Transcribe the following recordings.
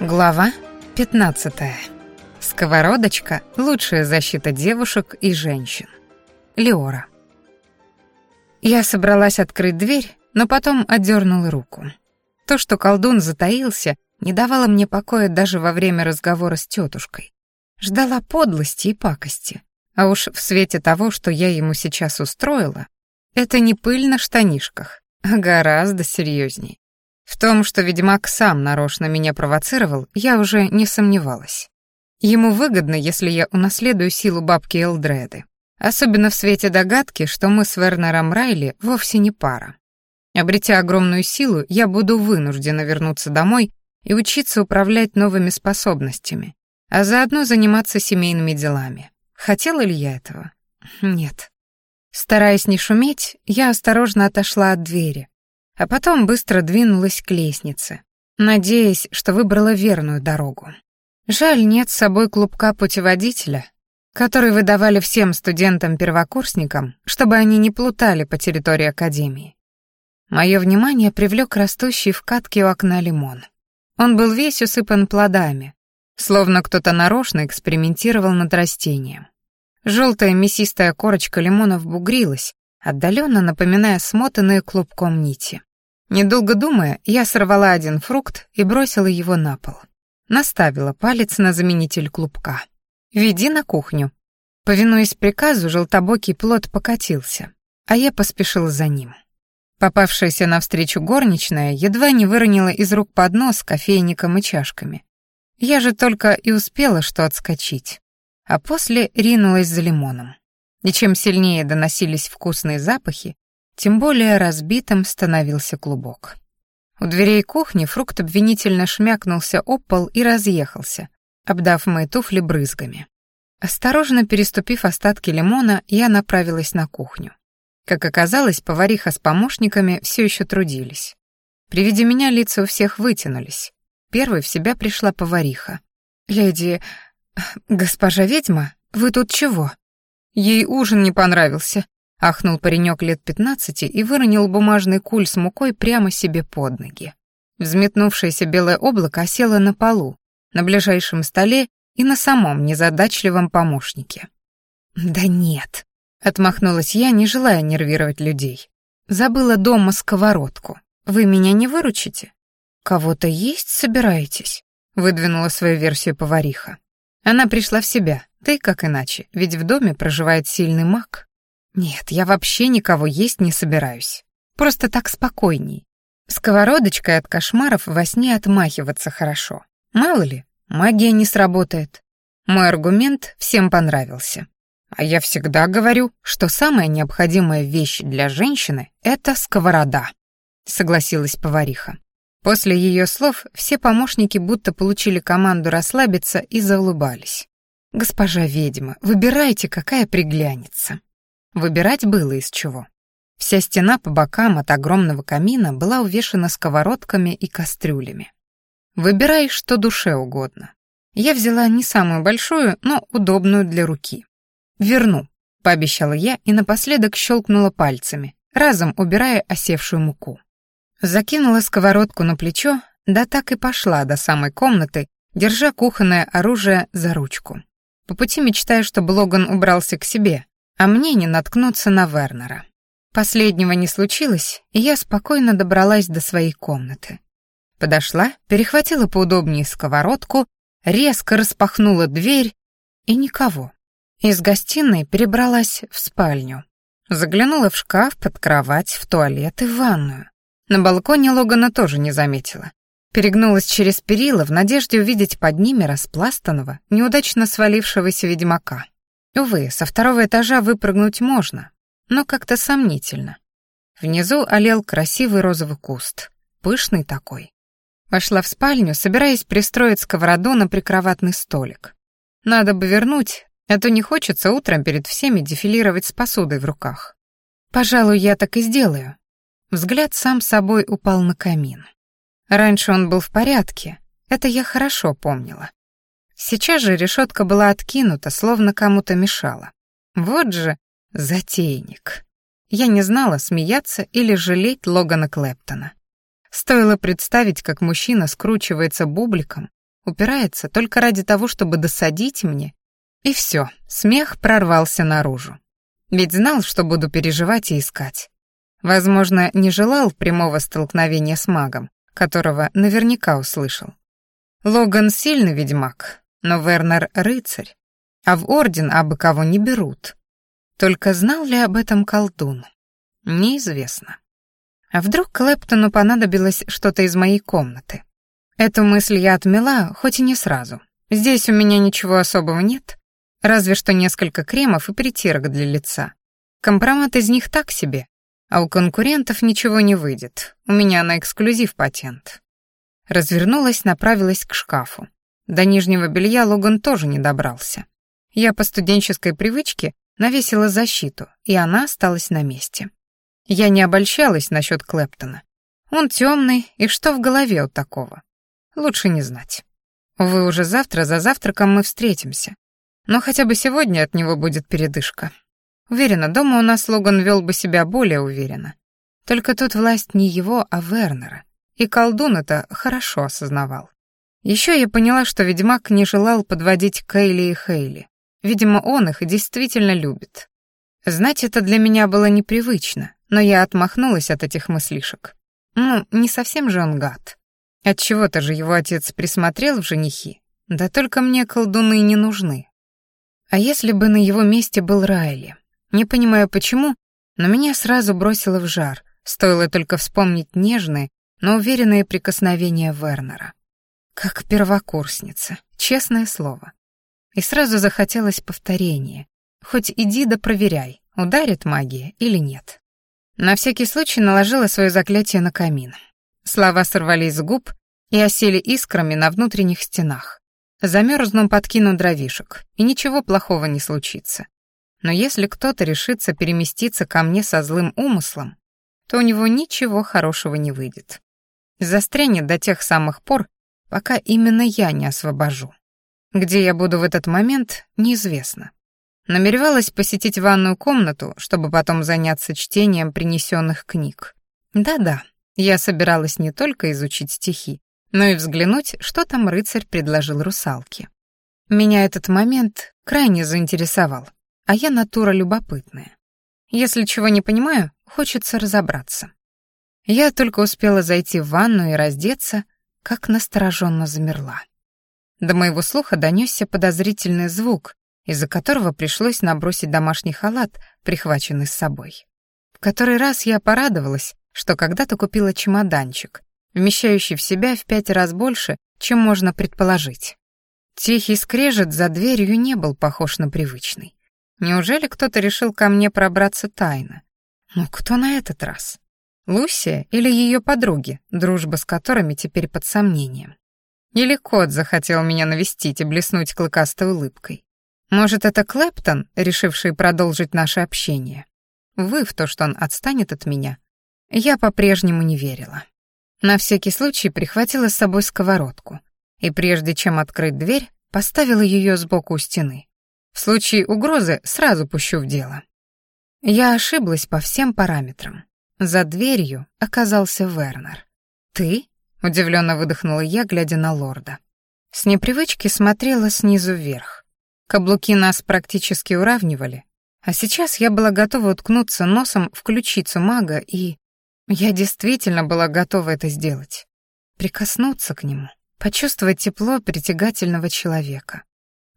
Глава 15. Сковородочка — лучшая защита девушек и женщин. Леора. Я собралась открыть дверь, но потом отдернула руку. То, что колдун затаился, не давало мне покоя даже во время разговора с тетушкой. Ждала подлости и пакости. А уж в свете того, что я ему сейчас устроила, это не пыль на штанишках, а гораздо серьезней. В том, что ведьмак сам нарочно меня провоцировал, я уже не сомневалась. Ему выгодно, если я унаследую силу бабки Элдреды. Особенно в свете догадки, что мы с Вернером Райли вовсе не пара. Обретя огромную силу, я буду вынуждена вернуться домой и учиться управлять новыми способностями, а заодно заниматься семейными делами. Хотела ли я этого? Нет. Стараясь не шуметь, я осторожно отошла от двери, а потом быстро двинулась к лестнице, надеясь, что выбрала верную дорогу. Жаль, нет с собой клубка путеводителя, который выдавали всем студентам-первокурсникам, чтобы они не плутали по территории академии. Мое внимание привлек растущий в катке у окна лимон. Он был весь усыпан плодами, словно кто-то нарочно экспериментировал над растением. Желтая мясистая корочка лимонов бугрилась, отдаленно напоминая смотанные клубком нити. Недолго думая, я сорвала один фрукт и бросила его на пол. Наставила палец на заменитель клубка. «Веди на кухню». Повинуясь приказу, желтобокий плод покатился, а я поспешила за ним. Попавшаяся навстречу горничная едва не выронила из рук поднос с кофейником и чашками. Я же только и успела что отскочить. А после ринулась за лимоном. И чем сильнее доносились вкусные запахи, тем более разбитым становился клубок. У дверей кухни фрукт обвинительно шмякнулся об пол и разъехался, обдав мои туфли брызгами. Осторожно переступив остатки лимона, я направилась на кухню. Как оказалось, повариха с помощниками все еще трудились. При виде меня лица у всех вытянулись. Первой в себя пришла повариха. «Леди... госпожа ведьма, вы тут чего?» Ей ужин не понравился, Ахнул паренек лет пятнадцати и выронил бумажный куль с мукой прямо себе под ноги. Взметнувшееся белое облако осело на полу, на ближайшем столе и на самом незадачливом помощнике. «Да нет», — отмахнулась я, не желая нервировать людей. «Забыла дома сковородку. Вы меня не выручите?» «Кого-то есть собираетесь?» — выдвинула свою версию повариха. Она пришла в себя, да и как иначе, ведь в доме проживает сильный маг. Нет, я вообще никого есть не собираюсь. Просто так спокойней. Сковородочкой от кошмаров во сне отмахиваться хорошо. Мало ли, магия не сработает. Мой аргумент всем понравился. А я всегда говорю, что самая необходимая вещь для женщины — это сковорода, согласилась повариха. После ее слов все помощники будто получили команду расслабиться и заулыбались. «Госпожа ведьма, выбирайте, какая приглянется». Выбирать было из чего. Вся стена по бокам от огромного камина была увешана сковородками и кастрюлями. Выбирай, что душе угодно. Я взяла не самую большую, но удобную для руки. «Верну», — пообещала я и напоследок щелкнула пальцами, разом убирая осевшую муку. Закинула сковородку на плечо, да так и пошла до самой комнаты, держа кухонное оружие за ручку. По пути мечтая, чтобы Логан убрался к себе, а мне не наткнуться на Вернера. Последнего не случилось, и я спокойно добралась до своей комнаты. Подошла, перехватила поудобнее сковородку, резко распахнула дверь, и никого. Из гостиной перебралась в спальню. Заглянула в шкаф, под кровать, в туалет и в ванную. На балконе Логана тоже не заметила. Перегнулась через перила в надежде увидеть под ними распластанного, неудачно свалившегося ведьмака. Увы, со второго этажа выпрыгнуть можно, но как-то сомнительно. Внизу олел красивый розовый куст, пышный такой. Вошла в спальню, собираясь пристроить сковороду на прикроватный столик. Надо бы вернуть, а то не хочется утром перед всеми дефилировать с посудой в руках. Пожалуй, я так и сделаю. Взгляд сам собой упал на камин. Раньше он был в порядке, это я хорошо помнила. Сейчас же решетка была откинута, словно кому-то мешала. Вот же затейник. Я не знала, смеяться или жалеть Логана Клэптона. Стоило представить, как мужчина скручивается бубликом, упирается только ради того, чтобы досадить мне. И все, смех прорвался наружу. Ведь знал, что буду переживать и искать. Возможно, не желал прямого столкновения с магом, которого наверняка услышал. Логан сильный ведьмак, но Вернер — рыцарь, а в орден абы кого не берут. Только знал ли об этом колдун? Неизвестно. А вдруг Клэптону понадобилось что-то из моей комнаты? Эту мысль я отмела, хоть и не сразу. Здесь у меня ничего особого нет, разве что несколько кремов и притирок для лица. Компромат из них так себе, а у конкурентов ничего не выйдет. У меня на эксклюзив патент. Развернулась, направилась к шкафу. До нижнего белья Логан тоже не добрался. Я по студенческой привычке навесила защиту, и она осталась на месте. Я не обольщалась насчет Клэптона. Он темный, и что в голове у такого? Лучше не знать. Увы, уже завтра за завтраком мы встретимся. Но хотя бы сегодня от него будет передышка. Уверена, дома у нас Логан вел бы себя более уверенно. Только тут власть не его, а Вернера. И колдун это хорошо осознавал. Еще я поняла, что ведьмак не желал подводить Кейли и Хейли. Видимо, он их действительно любит. Знать это для меня было непривычно, но я отмахнулась от этих мыслишек. Ну, не совсем же он гад. Отчего-то же его отец присмотрел в женихи. Да только мне колдуны не нужны. А если бы на его месте был Райли? Не понимаю почему, но меня сразу бросило в жар, стоило только вспомнить нежные, но уверенные прикосновения Вернера. Как первокурсница, честное слово. И сразу захотелось повторения. Хоть иди да проверяй, ударит магия или нет. На всякий случай наложила свое заклятие на камин. Слова сорвались с губ и осели искрами на внутренних стенах. Замерзну подкину дровишек, и ничего плохого не случится. Но если кто-то решится переместиться ко мне со злым умыслом, то у него ничего хорошего не выйдет. Застрянет до тех самых пор, пока именно я не освобожу. Где я буду в этот момент, неизвестно. Намеревалась посетить ванную комнату, чтобы потом заняться чтением принесенных книг. Да-да, я собиралась не только изучить стихи, но и взглянуть, что там рыцарь предложил русалке. Меня этот момент крайне заинтересовал, а я натура любопытная. Если чего не понимаю, хочется разобраться. Я только успела зайти в ванну и раздеться, как настороженно замерла. До моего слуха донесся подозрительный звук, из-за которого пришлось набросить домашний халат, прихваченный с собой. В который раз я порадовалась, что когда-то купила чемоданчик, вмещающий в себя в пять раз больше, чем можно предположить. Тихий скрежет за дверью не был похож на привычный. Неужели кто-то решил ко мне пробраться тайно? Ну, кто на этот раз? Лусия или ее подруги, дружба с которыми теперь под сомнением? Или кот захотел меня навестить и блеснуть клыкастой улыбкой? Может, это Клэптон, решивший продолжить наше общение? Вы в то, что он отстанет от меня, я по-прежнему не верила. На всякий случай прихватила с собой сковородку и прежде чем открыть дверь, поставила ее сбоку у стены. В случае угрозы сразу пущу в дело. Я ошиблась по всем параметрам. За дверью оказался Вернер. «Ты?» — удивленно выдохнула я, глядя на лорда. С непривычки смотрела снизу вверх. Каблуки нас практически уравнивали, а сейчас я была готова уткнуться носом в ключицу мага и... Я действительно была готова это сделать. Прикоснуться к нему, почувствовать тепло притягательного человека.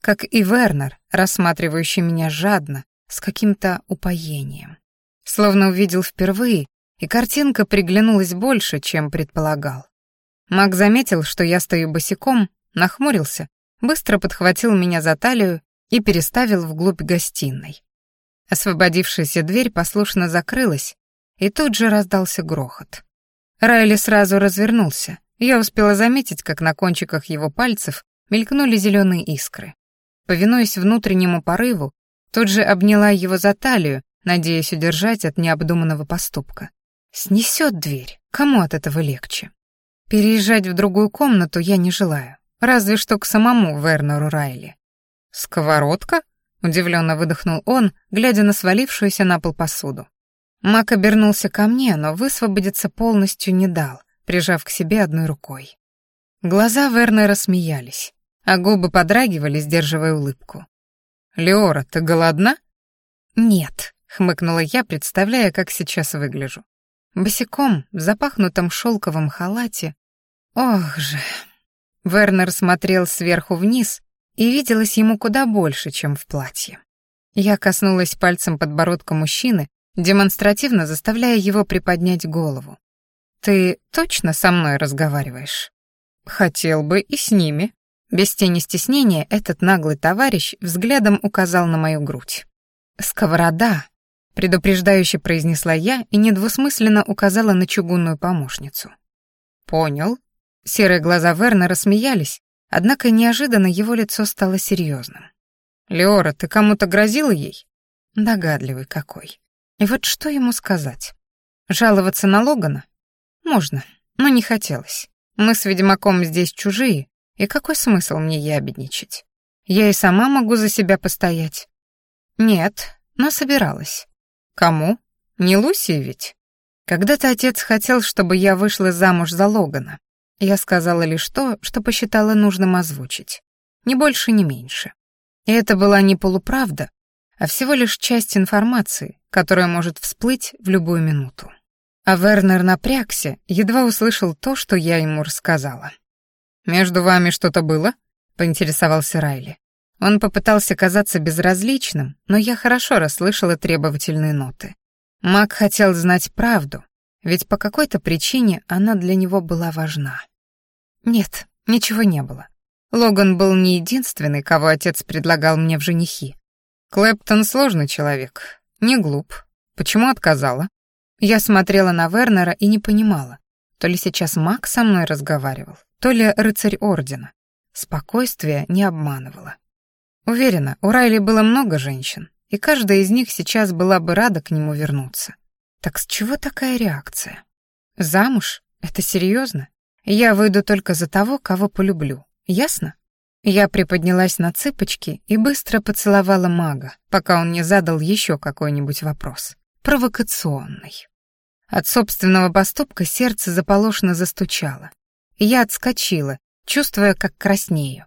Как и Вернер, рассматривающий меня жадно, с каким-то упоением. Словно увидел впервые, и картинка приглянулась больше, чем предполагал. Маг заметил, что я стою босиком, нахмурился, быстро подхватил меня за талию и переставил вглубь гостиной. Освободившаяся дверь послушно закрылась, и тут же раздался грохот. Райли сразу развернулся. Я успела заметить, как на кончиках его пальцев мелькнули зеленые искры. Повинуясь внутреннему порыву, тут же обняла его за талию, надеясь удержать от необдуманного поступка. Снесет дверь. Кому от этого легче? Переезжать в другую комнату я не желаю. Разве что к самому Вернеру Райли. «Сковородка?» — удивленно выдохнул он, глядя на свалившуюся на пол посуду. Мак обернулся ко мне, но высвободиться полностью не дал, прижав к себе одной рукой. Глаза Вернера смеялись, а губы подрагивали, сдерживая улыбку. «Леора, ты голодна?» «Нет», — хмыкнула я, представляя, как сейчас выгляжу. Босиком, в запахнутом шелковом халате. Ох же. Вернер смотрел сверху вниз, и виделось ему куда больше, чем в платье. Я коснулась пальцем подбородка мужчины, демонстративно заставляя его приподнять голову. «Ты точно со мной разговариваешь?» «Хотел бы и с ними». Без тени стеснения этот наглый товарищ взглядом указал на мою грудь. «Сковорода», — предупреждающе произнесла я и недвусмысленно указала на чугунную помощницу. «Понял». Серые глаза Верна рассмеялись, однако неожиданно его лицо стало серьезным. «Леора, ты кому-то грозила ей?» Догадливый какой. И вот что ему сказать? Жаловаться на Логана? Можно, но не хотелось. Мы с ведьмаком здесь чужие, и какой смысл мне ябедничать? Я и сама могу за себя постоять. Нет, но собиралась. Кому? Не Луси ведь? Когда-то отец хотел, чтобы я вышла замуж за Логана. Я сказала лишь то, что посчитала нужным озвучить. Ни больше, ни меньше. И это была не полуправда, а всего лишь часть информации, которая может всплыть в любую минуту. А Вернер напрягся, едва услышал то, что я ему рассказала. «Между вами что-то было?» — поинтересовался Райли. Он попытался казаться безразличным, но я хорошо расслышала требовательные ноты. Мак хотел знать правду, ведь по какой-то причине она для него была важна. Нет, ничего не было. Логан был не единственный, кого отец предлагал мне в женихи. Клэптон сложный человек, не глуп. Почему отказала? Я смотрела на Вернера и не понимала, то ли сейчас Мак со мной разговаривал, то ли рыцарь Ордена. Спокойствие не обманывало. Уверена, у Райли было много женщин, и каждая из них сейчас была бы рада к нему вернуться. Так с чего такая реакция? Замуж? Это серьезно? Я выйду только за того, кого полюблю. Ясно? Я приподнялась на цыпочки и быстро поцеловала мага, пока он не задал еще какой-нибудь вопрос. Провокационный. От собственного поступка сердце заполошно застучало. Я отскочила, чувствуя, как краснею.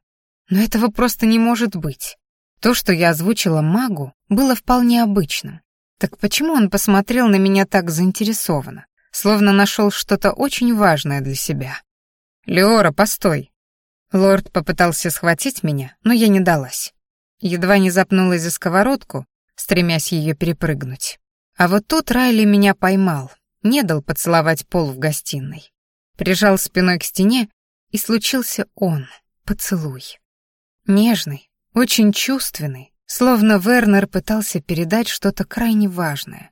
Но этого просто не может быть. То, что я озвучила магу, было вполне обычным. Так почему он посмотрел на меня так заинтересованно, словно нашел что-то очень важное для себя? «Леора, постой!» Лорд попытался схватить меня, но я не далась. Едва не запнулась за сковородку, стремясь ее перепрыгнуть. А вот тут Райли меня поймал, не дал поцеловать пол в гостиной. Прижал спиной к стене, и случился он, поцелуй. Нежный, очень чувственный, словно Вернер пытался передать что-то крайне важное,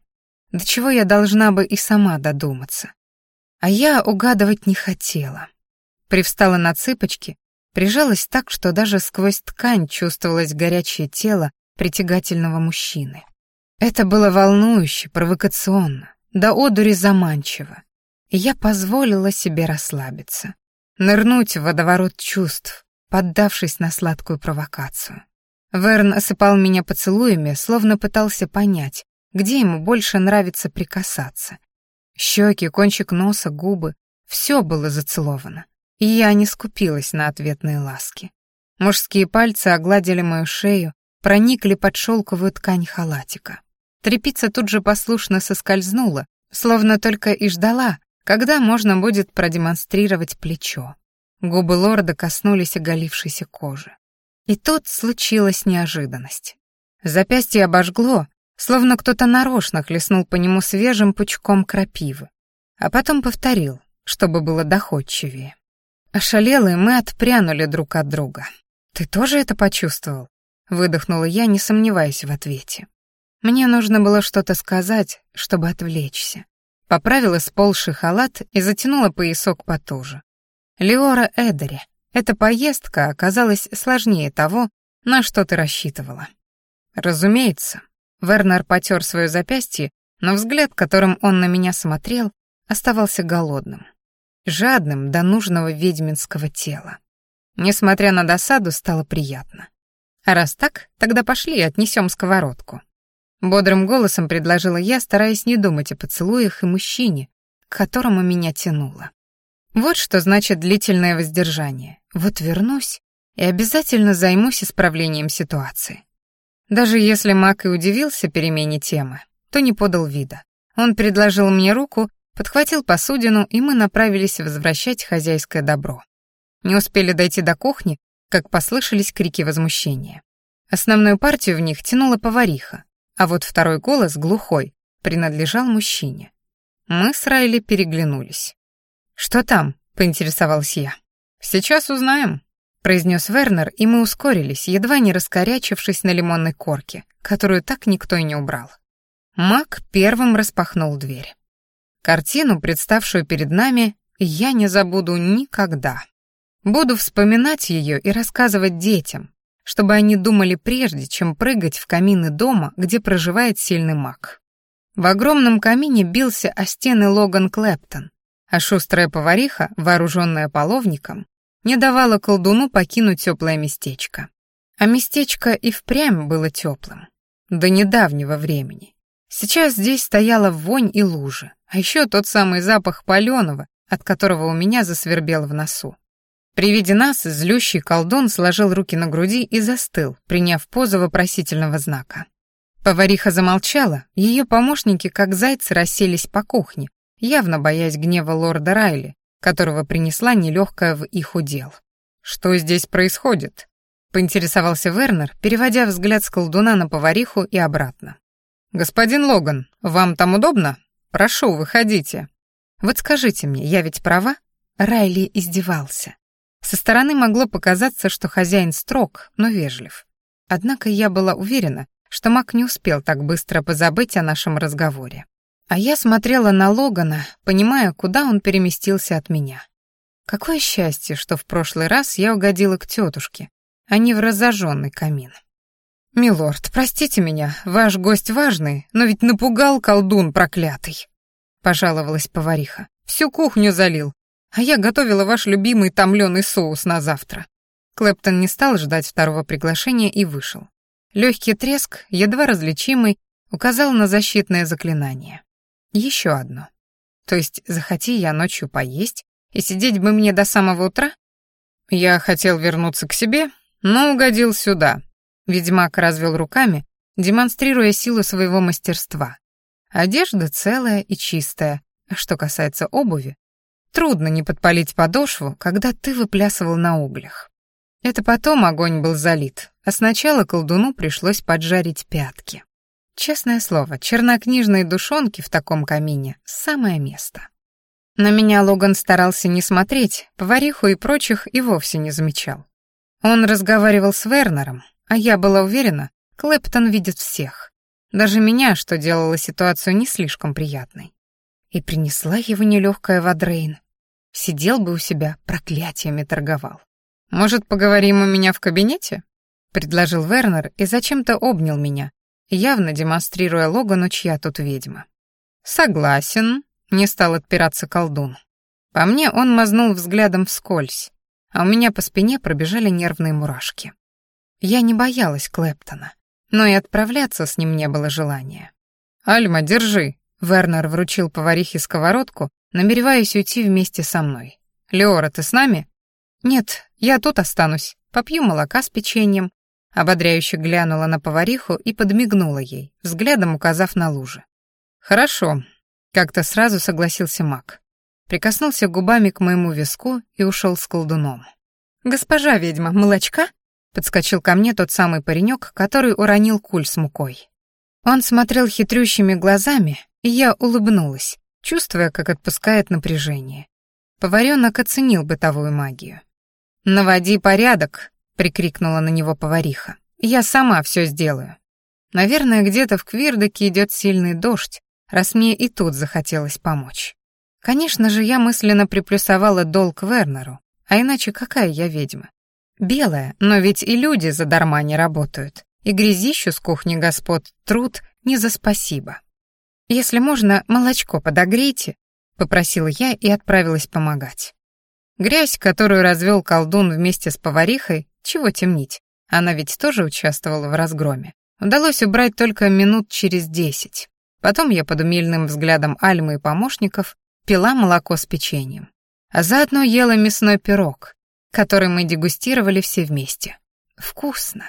до чего я должна бы и сама додуматься. А я угадывать не хотела. Привстала на цыпочки, прижалась так, что даже сквозь ткань чувствовалось горячее тело притягательного мужчины. Это было волнующе, провокационно, до одури заманчиво. И я позволила себе расслабиться, нырнуть в водоворот чувств, поддавшись на сладкую провокацию. Верн осыпал меня поцелуями, словно пытался понять, где ему больше нравится прикасаться. Щеки, кончик носа, губы — все было зацеловано, и я не скупилась на ответные ласки. Мужские пальцы огладили мою шею, проникли под шелковую ткань халатика. Трепица тут же послушно соскользнула, словно только и ждала, когда можно будет продемонстрировать плечо. Губы лорда коснулись оголившейся кожи. И тут случилась неожиданность. Запястье обожгло, словно кто-то нарочно хлестнул по нему свежим пучком крапивы. А потом повторил, чтобы было доходчивее. Ошалелые мы отпрянули друг от друга. «Ты тоже это почувствовал?» — выдохнула я, не сомневаясь в ответе. Мне нужно было что-то сказать, чтобы отвлечься. Поправила сползший халат и затянула поясок потуже. Леора Эдери, эта поездка оказалась сложнее того, на что ты рассчитывала. Разумеется, Вернер потер свое запястье, но взгляд, которым он на меня смотрел, оставался голодным, жадным до нужного ведьминского тела. Несмотря на досаду, стало приятно. А раз так, тогда пошли и отнесем сковородку. Бодрым голосом предложила я, стараясь не думать о поцелуях и мужчине, к которому меня тянуло. Вот что значит длительное воздержание. Вот вернусь и обязательно займусь исправлением ситуации. Даже если Мак и удивился перемене темы, то не подал вида. Он предложил мне руку, подхватил посудину, и мы направились возвращать хозяйское добро. Не успели дойти до кухни, как послышались крики возмущения. Основную партию в них тянула повариха, а вот второй голос, глухой, принадлежал мужчине. Мы с Райли переглянулись. «Что там?» — поинтересовалась я. «Сейчас узнаем», — произнес Вернер, и мы ускорились, едва не раскорячившись на лимонной корке, которую так никто и не убрал. Мак первым распахнул дверь. Картину, представшую перед нами, я не забуду никогда. Буду вспоминать ее и рассказывать детям, чтобы они думали прежде, чем прыгать в камины дома, где проживает сильный маг. В огромном камине бился о стены Логан Клэптон, а шустрая повариха, вооруженная половником, не давала колдуну покинуть теплое местечко. А местечко и впрямь было теплым. До недавнего времени. Сейчас здесь стояла вонь и лужи, а еще тот самый запах паленого, от которого у меня засвербело в носу. При виде нас злющий колдун сложил руки на груди и застыл, приняв позу вопросительного знака. Повариха замолчала, ее помощники, как зайцы, расселись по кухне, явно боясь гнева лорда Райли, которого принесла нелегкая в их удел. «Что здесь происходит?» — поинтересовался Вернер, переводя взгляд с колдуна на повариху и обратно. «Господин Логан, вам там удобно? Прошу, выходите». «Вот скажите мне, я ведь права?» Райли издевался. Со стороны могло показаться, что хозяин строг, но вежлив. Однако я была уверена, что Мак не успел так быстро позабыть о нашем разговоре. А я смотрела на Логана, понимая, куда он переместился от меня. Какое счастье, что в прошлый раз я угодила к тетушке, а не в разожженный камин. «Милорд, простите меня, ваш гость важный, но ведь напугал колдун проклятый», — пожаловалась повариха. «Всю кухню залил, а я готовила ваш любимый томленый соус на завтра». Клэптон не стал ждать второго приглашения и вышел. Легкий треск, едва различимый, указал на защитное заклинание. Еще одно. То есть, захоти я ночью поесть, и сидеть бы мне до самого утра? Я хотел вернуться к себе, но угодил сюда. Ведьмак развел руками, демонстрируя силу своего мастерства. Одежда целая и чистая. А что касается обуви, Трудно не подпалить подошву, когда ты выплясывал на углях. Это потом огонь был залит, а сначала колдуну пришлось поджарить пятки. Честное слово, чернокнижные душонки в таком камине — самое место. На меня Логан старался не смотреть, повариху и прочих и вовсе не замечал. Он разговаривал с Вернером, а я была уверена, Клэптон видит всех. Даже меня, что делало ситуацию не слишком приятной. И принесла его нелегкая Вадрейн. Сидел бы у себя, проклятиями торговал. «Может, поговорим у меня в кабинете?» — предложил Вернер и зачем-то обнял меня, явно демонстрируя Логану, чья тут ведьма. «Согласен», — не стал отпираться колдун. По мне он мазнул взглядом вскользь, а у меня по спине пробежали нервные мурашки. Я не боялась Клэптона, но и отправляться с ним не было желания. «Альма, держи», — Вернер вручил поварихе сковородку, намереваясь уйти вместе со мной. «Леора, ты с нами?» «Нет, я тут останусь. Попью молока с печеньем». Ободряюще глянула на повариху и подмигнула ей, взглядом указав на лужи. «Хорошо», — как-то сразу согласился маг. Прикоснулся губами к моему виску и ушел с колдуном. «Госпожа ведьма, молочка?» — подскочил ко мне тот самый паренек, который уронил куль с мукой. Он смотрел хитрющими глазами, и я улыбнулась, чувствуя, как отпускает напряжение. Поваренок оценил бытовую магию. «Наводи порядок!» — прикрикнула на него повариха. «Я сама все сделаю». Наверное, где-то в Квирдоке идет сильный дождь, раз мне и тут захотелось помочь. Конечно же, я мысленно приплюсовала долг Вернеру, а иначе какая я ведьма? Белая, но ведь и люди задарма не работают, и грязищу с кухни господ труд не за спасибо. «Если можно, молочко подогрейте», — попросила я и отправилась помогать. Грязь, которую развел колдун вместе с поварихой, чего темнить, она ведь тоже участвовала в разгроме, удалось убрать только минут через десять. Потом я под умильным взглядом Альмы и помощников пила молоко с печеньем. а заодно ела мясной пирог, который мы дегустировали все вместе. Вкусно.